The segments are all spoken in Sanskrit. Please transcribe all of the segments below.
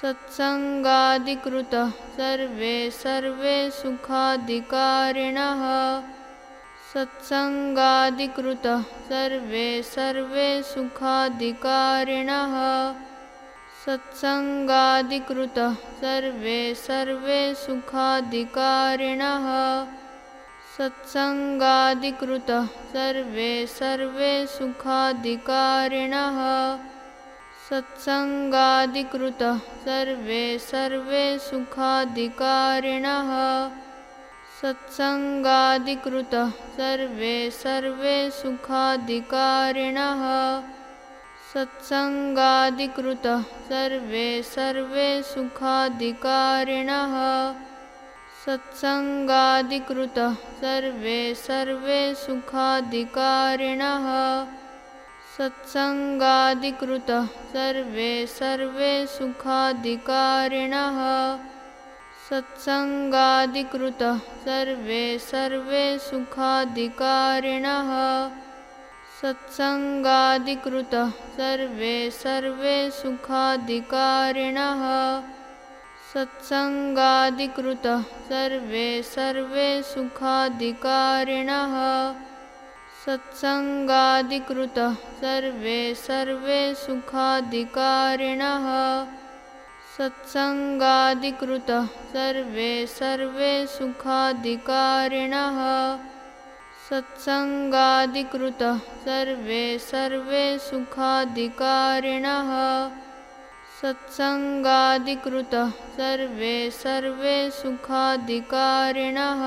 सत्सङ्गादिकृतः सर्वे सर्वे सुखाधिकारिणः सत्सङ्गादिकृतः सर्वे सर्वे सुखाधिकारिणः सत्सङ्गादिकृतः सर्वे सर्वे सुखाधिकारिणः सत्सङ्गादिकृतः सर्वे सर्वे सुखाधिकारिणः सत्सङ्गादिकृतः सर्वे सर्वे सुखाधिकारिणः सत्सङ्गादिकृतः सर्वे सर्वे सुखाधिकारिणः सत्सङ्गादिकृतः सर्वे सर्वे सुखाधिकारिणः सत्सङ्गादिकृतः सर्वे सर्वे सुखाधिकारिणः सत्सङ्गादिकृतः सर्वे सर्वे सुखाधिकारिणः सत्सङ्गादिकृतः सर्वे सर्वे सुखाधिकारिणः सत्सङ्गादिकृतः सर्वे सर्वे सुखाधिकारिणः सत्सङ्गादिकृतः सर्वे सर्वे सुखाधिकारिणः सत्सङ्गादिकृतः सर्वे सर्वे सुखाधिकारिणः सत्सङ्गादिकृतः सर्वे सर्वे सुखाधिकारिणः सत्सङ्गादिकृतः सर्वे सर्वे सुखाधिकारिणः सत्सङ्गादिकृतः सर्वे सर्वे सुखाधिकारिणः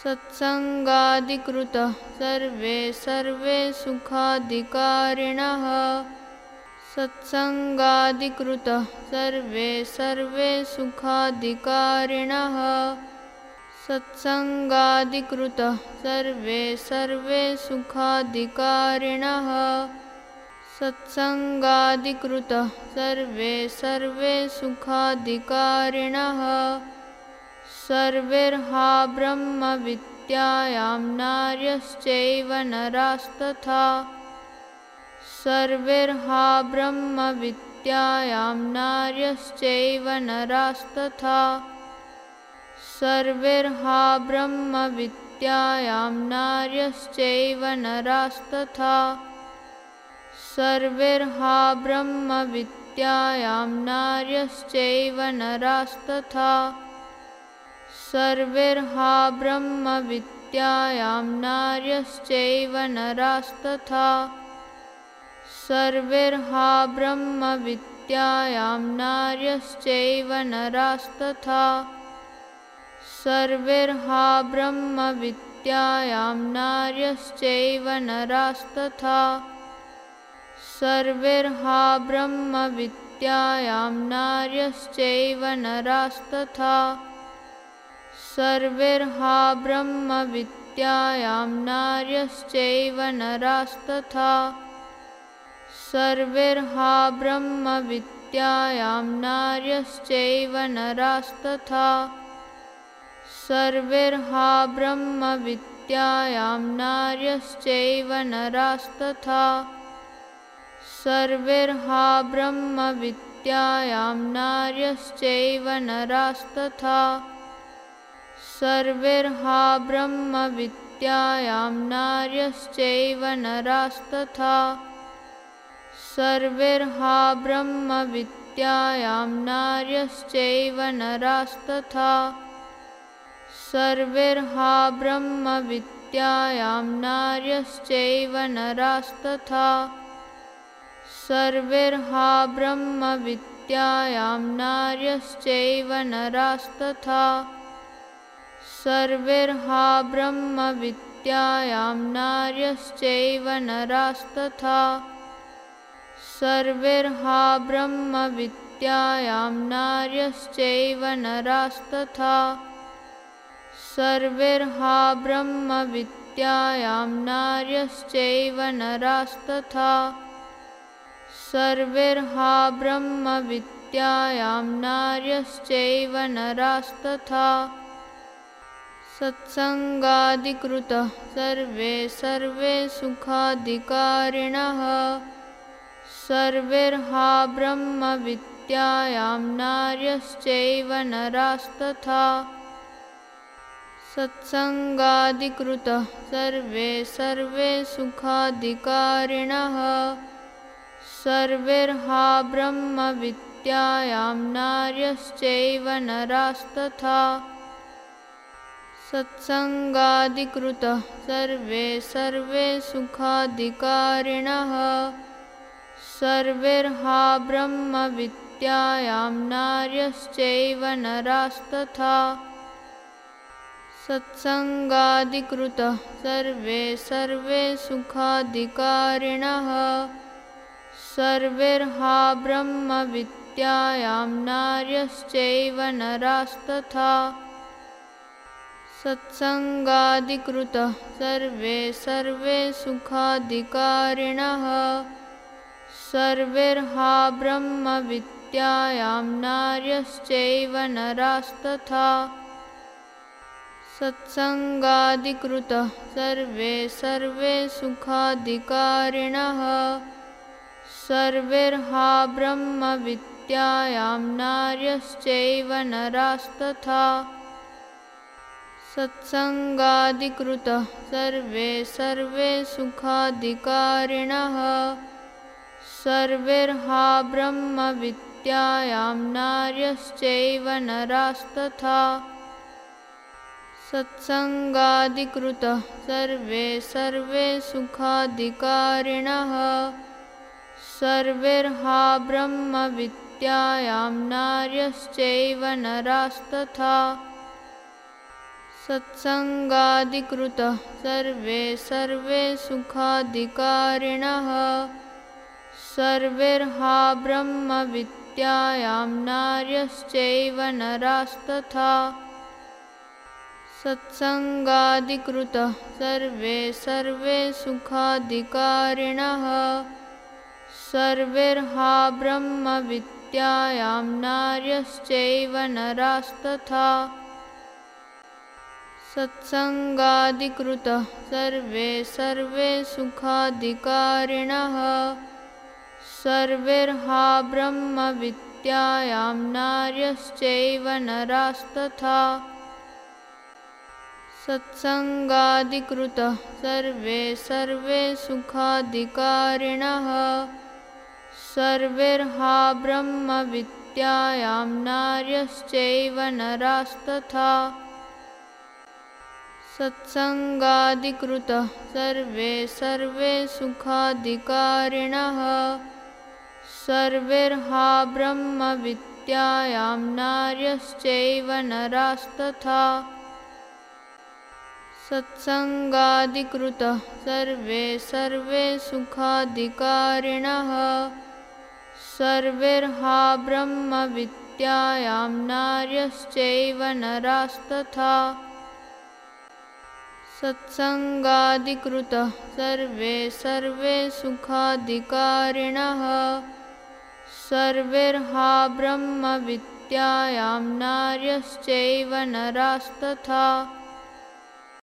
सत्सङ्गादिकृतः सर्वे सर्वे सुखाधिकारिणः सत्सङ्गादिकृतः सर्वे सर्वे सुखाधिकारिणः सत्सङ्गादिकृतः सर्वे सर्वे सुखाधिकारिणः सत्सङ्गादिकृतः सर्वे सर्वे सुखाधिकारिणः सर्वेर्हा ब्रह्मविद्यायां नार्यश्चैव नरास्तथा। सर्वेर्हा ब्रह्मविद्यायां नार्यश्चैव नरास्तथा। सर्वेर्हा ब्रह्मविद्यायां नार्यश्चैव नरास्तथा। सर्वेर्हा ब्रह्मविद्यायां नार्यश्चैव नरास्तथा सर्वेर्हा ब्रह्मविद्यायां नार्यश्चैव नरास्तथा। सर्वेर्हा ब्रह्मविद्यायां नार्यश्चैव नरास्तथा। सर्वेर्हा ब्रह्मविद्यायां नार्यश्चैव नरास्तथा। सर्वेर्हा ब्रह्मविद्यायां नार्यश्चैव नरास्तथा सर्वेर्हा ब्रह्मविद्यायां नार्यश्चैव नरास्तथा। सर्वेर्हा ब्रह्मविद्यायां नार्यश्चैव नरास्तथा। सर्वेर्हा ब्रह्मविद्यायां नार्यश्चैव नरास्तथा। सर्वेर्हा ब्रह्मविद्यायां नार्यश्चैव नरास्तथा सर्वेर्हा ब्रह्मविद्यायां नार्यश्चैव नरास्तथा। सर्वेर्हा ब्रह्मविद्यायां नार्यश्चैव नरास्तथा। सर्वेर्हा ब्रह्मविद्यायां नार्यश्चैव नरास्तथा। सर्वेर्हा ब्रह्मविद्यायां नार्यश्चैव नरास्तथा सर्वेर्हा ब्रह्मविद्यायां नार्यश्चैव नरास्तथा। सर्वेर्हा ब्रह्मविद्यायां नार्यश्चैव नरास्तथा। सर्वेर्हा ब्रह्मविद्यायां नार्यश्चैव नरास्तथा। सर्वेर्हा ब्रह्मविद्यायां नार्यश्चैव नरास्तथा सत्सङ्गादिकृतः सर्वे सर्वे सुखाधिकारिणः सर्वेर्हा ब्रह्मविद्यायां नार्यश्चैव नरास्तथा। सत्सङ्गादिकृतः सर्वे सर्वे सुखाधिकारिणः सर्वेर्हा ब्रह्मविद्यायां नार्यश्चैव नरास्तथा सत्सङ्गादिकृतः सर्वे सर्वे सुखाधिकारिणः सर्वेर्हा ब्रह्मविद्यायां नार्यश्चैव नरास्तथा। सत्सङ्गादिकृतः सर्वे सर्वे सुखाधिकारिणः सर्वेर्हा ब्रह्मविद्यायां नार्यश्चैव नरास्तथा सत्सङ्गादिकृतः सर्वे सर्वे सुखाधिकारिणः सर्वेर्हा ब्रह्मविद्यायां नार्यश्चैव नरास्तथा। सत्सङ्गादिकृतः सर्वे सर्वे सुखाधिकारिणः सर्वेर्हा ब्रह्मविद्यायां नार्यश्चैव नरास्तथा सत्सङ्गादिकृतः सर्वे सर्वे सुखाधिकारिणः सर्वेर्हा ब्रह्मविद्यायां नार्यश्चैव नरास्तथा। सत्सङ्गादिकृतः सर्वे सर्वे सुखाधिकारिणः सर्वेर्हा ब्रह्मविद्यायां नार्यश्चैव नरास्तथा सत्सङ्गादिकृतः सर्वे सर्वे सुखाधिकारिणः। सर्वेर्हा ब्रह्मविद्यायां नार्यश्चैव नरास्तथा। सत्सङ्गादिकृतः सर्वे सर्वे सुखाधिकारिणः। सर्वेर्हा ब्रह्मविद्यायां नार्यश्चैव नरास्तथा सत्सङ्गादिकृतः सर्वे सर्वे सुखाधिकारिणः सर्वेर्हा ब्रह्मविद्यायां नार्यश्चैव नरास्तथा। सत्सङ्गादिकृतः सर्वे सर्वे सुखाधिकारिणः सर्वेर्हा ब्रह्मविद्यायां नार्यश्चैव नरास्तथा सत्सङ्गादिकृतः सर्वे सर्वे सुखाधिकारिणः। सर्वेर्हा ब्रह्मविद्यायां नार्यश्चैव नरास्तथा। सत्सङ्गादिकृतः सर्वे सर्वे सुखाधिकारिणः। सर्वेर्हा ब्रह्मविद्यायां नार्यश्चैव नरास्तथा सत्सङ्गादिकृतः सर्वे सर्वे सुखाधिकारिणः। सर्वेर्हा ब्रह्मविद्यायां नार्यश्चैव नरास्तथा